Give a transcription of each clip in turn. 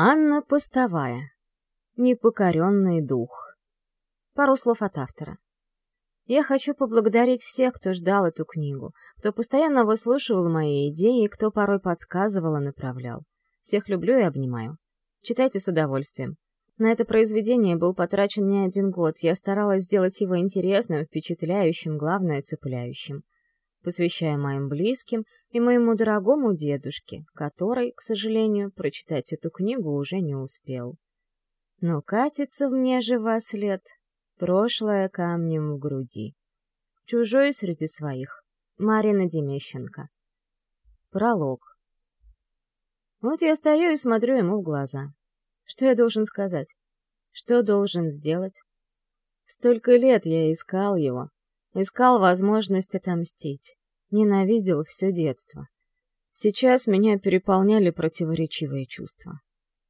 Анна Постовая. Непокоренный дух. Пару слов от автора. Я хочу поблагодарить всех, кто ждал эту книгу, кто постоянно выслушивал мои идеи, кто порой подсказывал и направлял. Всех люблю и обнимаю. Читайте с удовольствием. На это произведение был потрачен не один год, я старалась сделать его интересным, впечатляющим, главное — цепляющим посвящая моим близким и моему дорогому дедушке, который, к сожалению, прочитать эту книгу уже не успел. Но катится мне же во след прошлое камнем в груди. Чужой среди своих. Марина Демещенко. Пролог. Вот я стою и смотрю ему в глаза. Что я должен сказать? Что должен сделать? Столько лет я искал его, Искал возможность отомстить. Ненавидел все детство. Сейчас меня переполняли противоречивые чувства.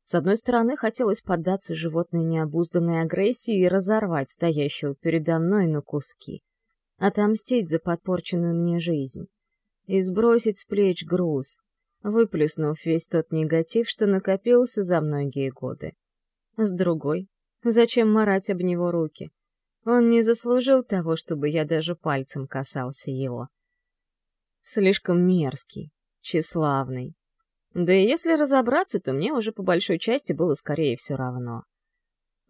С одной стороны, хотелось поддаться животной необузданной агрессии и разорвать стоящего передо мной на куски. Отомстить за подпорченную мне жизнь. И сбросить с плеч груз, выплеснув весь тот негатив, что накопился за многие годы. С другой, зачем марать об него руки? Он не заслужил того, чтобы я даже пальцем касался его. Слишком мерзкий, тщеславный. Да и если разобраться, то мне уже по большой части было скорее все равно.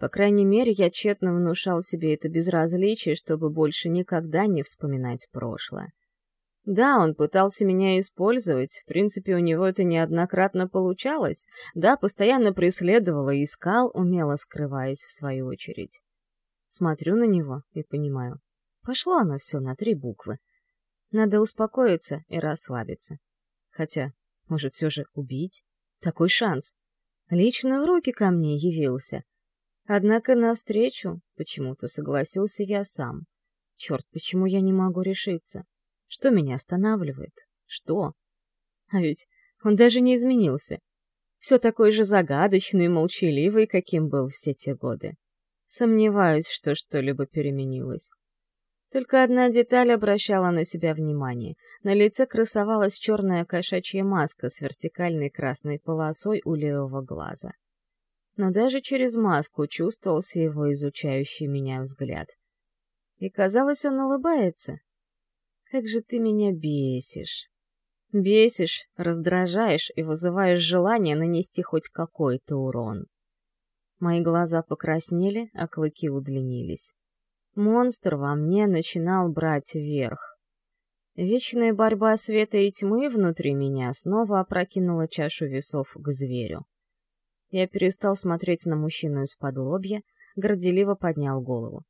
По крайней мере, я тщетно внушал себе это безразличие, чтобы больше никогда не вспоминать прошлое. Да, он пытался меня использовать, в принципе, у него это неоднократно получалось. Да, постоянно преследовал и искал, умело скрываясь в свою очередь. Смотрю на него и понимаю. Пошло оно все на три буквы. Надо успокоиться и расслабиться. Хотя, может, все же убить? Такой шанс. Лично в руки ко мне явился. Однако навстречу почему-то согласился я сам. Черт, почему я не могу решиться? Что меня останавливает? Что? А ведь он даже не изменился. Все такой же загадочный и молчаливый, каким был все те годы. Сомневаюсь, что что-либо переменилось. Только одна деталь обращала на себя внимание. На лице красовалась черная кошачья маска с вертикальной красной полосой у левого глаза. Но даже через маску чувствовался его изучающий меня взгляд. И казалось, он улыбается. «Как же ты меня бесишь!» Бесишь, раздражаешь и вызываешь желание нанести хоть какой-то урон. Мои глаза покраснели, а клыки удлинились. Монстр во мне начинал брать верх. Вечная борьба света и тьмы внутри меня снова опрокинула чашу весов к зверю. Я перестал смотреть на мужчину из-под лобья, горделиво поднял голову.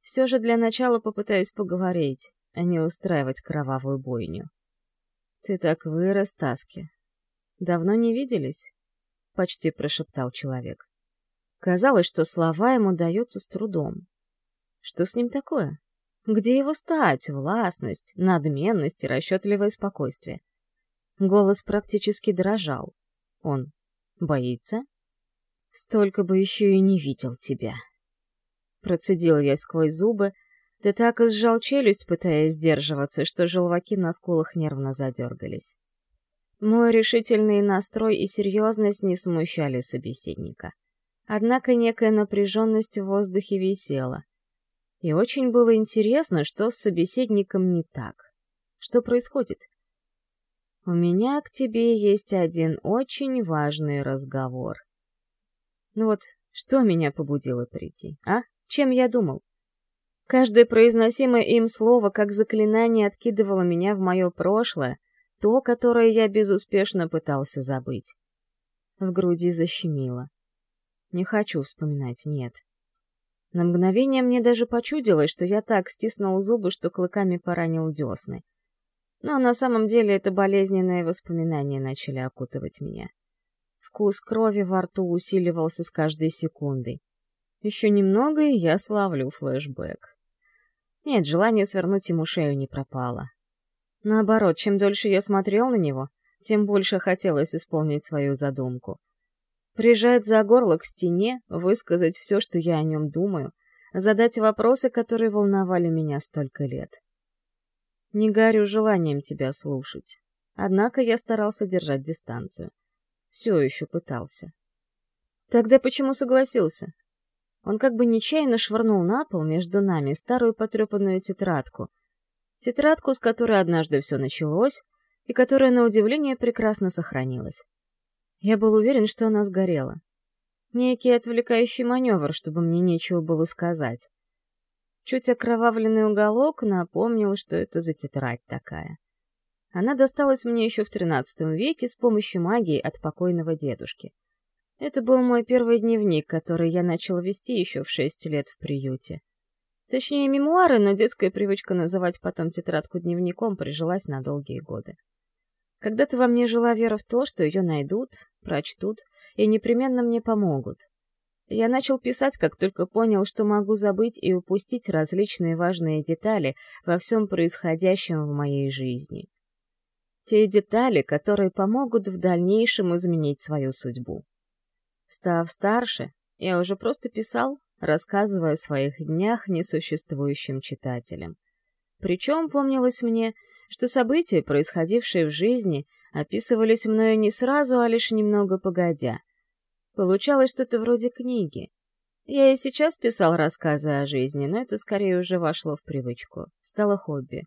Все же для начала попытаюсь поговорить, а не устраивать кровавую бойню. «Ты так вырос, Таски. Давно не виделись?» — почти прошептал человек. Казалось, что слова ему даются с трудом. Что с ним такое? Где его стать, властность, надменность и расчетливое спокойствие? Голос практически дрожал. Он боится? Столько бы еще и не видел тебя. Процедил я сквозь зубы, да так и сжал челюсть, пытаясь сдерживаться, что желваки на скулах нервно задергались. Мой решительный настрой и серьезность не смущали собеседника. Однако некая напряженность в воздухе висела. И очень было интересно, что с собеседником не так. Что происходит? У меня к тебе есть один очень важный разговор. Ну вот, что меня побудило прийти, а? Чем я думал? Каждое произносимое им слово как заклинание откидывало меня в мое прошлое, то, которое я безуспешно пытался забыть. В груди защемило. Не хочу вспоминать, нет. На мгновение мне даже почудилось, что я так стиснул зубы, что клыками поранил десны. Но на самом деле это болезненные воспоминания начали окутывать меня. Вкус крови во рту усиливался с каждой секундой. Еще немного, и я славлю флешбэк. Нет, желание свернуть ему шею не пропало. Наоборот, чем дольше я смотрел на него, тем больше хотелось исполнить свою задумку прижать за горло к стене, высказать все, что я о нем думаю, задать вопросы, которые волновали меня столько лет. Не горю желанием тебя слушать. Однако я старался держать дистанцию. Все еще пытался. Тогда почему согласился? Он как бы нечаянно швырнул на пол между нами старую потрепанную тетрадку. Тетрадку, с которой однажды все началось, и которая, на удивление, прекрасно сохранилась. Я был уверен, что она сгорела. Некий отвлекающий маневр, чтобы мне нечего было сказать. Чуть окровавленный уголок напомнил, что это за тетрадь такая. Она досталась мне еще в XIII веке с помощью магии от покойного дедушки. Это был мой первый дневник, который я начал вести еще в шесть лет в приюте. Точнее, мемуары, но детская привычка называть потом тетрадку дневником прижилась на долгие годы. Когда-то во мне жила вера в то, что ее найдут, прочтут и непременно мне помогут. Я начал писать, как только понял, что могу забыть и упустить различные важные детали во всем происходящем в моей жизни. Те детали, которые помогут в дальнейшем изменить свою судьбу. Став старше, я уже просто писал, рассказывая о своих днях несуществующим читателям. Причем помнилось мне, что события, происходившие в жизни, описывались мною не сразу, а лишь немного погодя. Получалось что-то вроде книги. Я и сейчас писал рассказы о жизни, но это скорее уже вошло в привычку, стало хобби.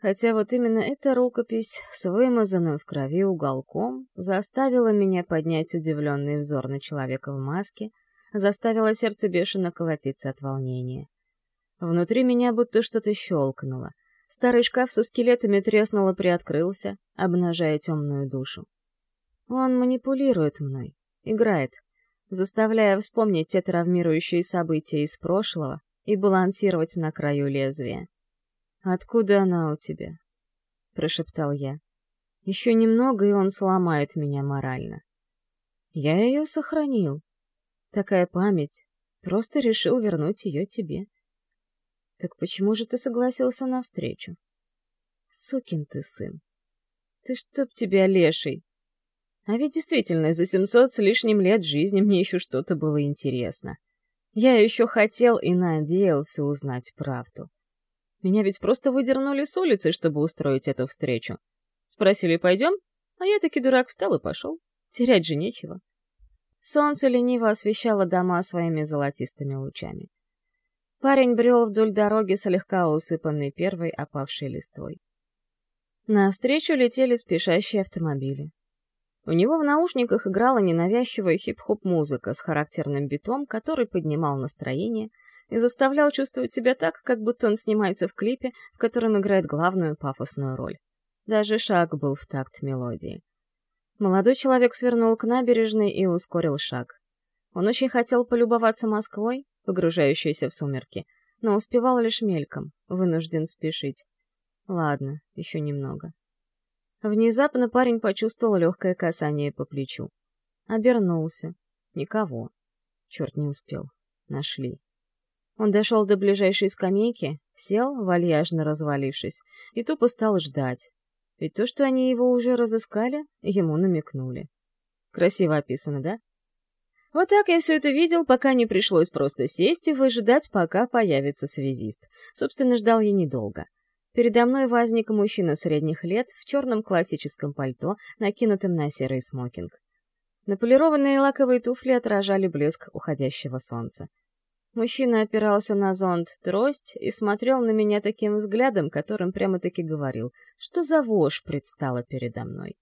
Хотя вот именно эта рукопись с вымазанным в крови уголком заставила меня поднять удивленный взор на человека в маске, заставила сердце бешено колотиться от волнения. Внутри меня будто что-то щелкнуло. Старый шкаф со скелетами треснул и приоткрылся, обнажая темную душу. Он манипулирует мной, играет, заставляя вспомнить те травмирующие события из прошлого и балансировать на краю лезвия. «Откуда она у тебя?» — прошептал я. «Еще немного, и он сломает меня морально». Я ее сохранил. Такая память. Просто решил вернуть ее тебе. Так почему же ты согласился на встречу? Сукин ты сын. Ты чтоб тебя, леший. А ведь действительно, за семьсот с лишним лет жизни мне еще что-то было интересно. Я еще хотел и надеялся узнать правду. Меня ведь просто выдернули с улицы, чтобы устроить эту встречу. Спросили, пойдем? А я таки дурак встал и пошел. Терять же нечего. Солнце лениво освещало дома своими золотистыми лучами. Парень брел вдоль дороги, слегка усыпанной первой опавшей листвой. Навстречу летели спешащие автомобили. У него в наушниках играла ненавязчивая хип-хоп музыка с характерным битом, который поднимал настроение — и заставлял чувствовать себя так, как будто он снимается в клипе, в котором играет главную пафосную роль. Даже шаг был в такт мелодии. Молодой человек свернул к набережной и ускорил шаг. Он очень хотел полюбоваться Москвой, погружающейся в сумерки, но успевал лишь мельком, вынужден спешить. Ладно, еще немного. Внезапно парень почувствовал легкое касание по плечу. Обернулся. Никого. Черт не успел. Нашли. Он дошел до ближайшей скамейки, сел, вальяжно развалившись, и тупо стал ждать. Ведь то, что они его уже разыскали, ему намекнули. Красиво описано, да? Вот так я все это видел, пока не пришлось просто сесть и выжидать, пока появится связист. Собственно, ждал я недолго. Передо мной возник мужчина средних лет в черном классическом пальто, накинутом на серый смокинг. Наполированные лаковые туфли отражали блеск уходящего солнца. Мужчина опирался на зонт трость и смотрел на меня таким взглядом, которым прямо-таки говорил, что за вошь предстала передо мной.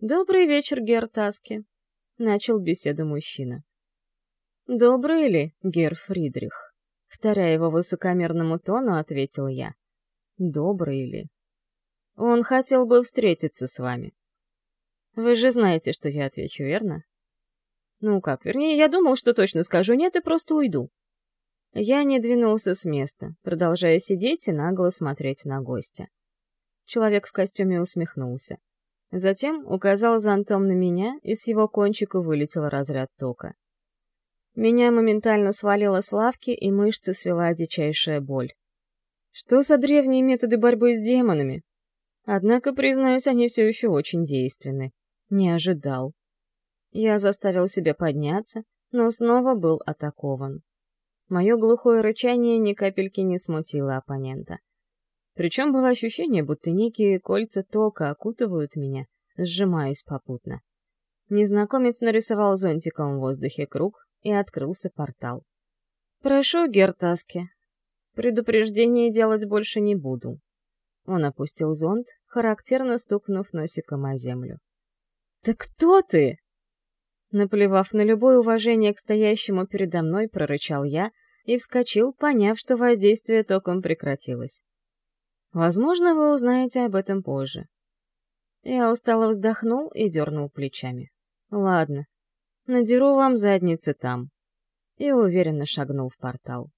«Добрый вечер, Гер Таски», — начал беседу мужчина. «Добрый ли, Гер Фридрих?» Вторя его высокомерному тону, ответил я. «Добрый ли?» «Он хотел бы встретиться с вами». «Вы же знаете, что я отвечу, верно?» «Ну как, вернее, я думал, что точно скажу нет и просто уйду». Я не двинулся с места, продолжая сидеть и нагло смотреть на гостя. Человек в костюме усмехнулся. Затем указал зонтом на меня, и с его кончика вылетел разряд тока. Меня моментально свалило с лавки, и мышцы свела дичайшая боль. Что за древние методы борьбы с демонами? Однако, признаюсь, они все еще очень действенны. Не ожидал. Я заставил себя подняться, но снова был атакован. Мое глухое рычание ни капельки не смутило оппонента. Причем было ощущение, будто некие кольца тока окутывают меня, сжимаясь попутно. Незнакомец нарисовал зонтиком в воздухе круг, и открылся портал. «Прошу, Гертаски. Предупреждение делать больше не буду». Он опустил зонт, характерно стукнув носиком о землю. «Да кто ты?» Наплевав на любое уважение к стоящему передо мной, прорычал я и вскочил, поняв, что воздействие током прекратилось. Возможно, вы узнаете об этом позже. Я устало вздохнул и дернул плечами. Ладно, надеру вам задницы там. И уверенно шагнул в портал.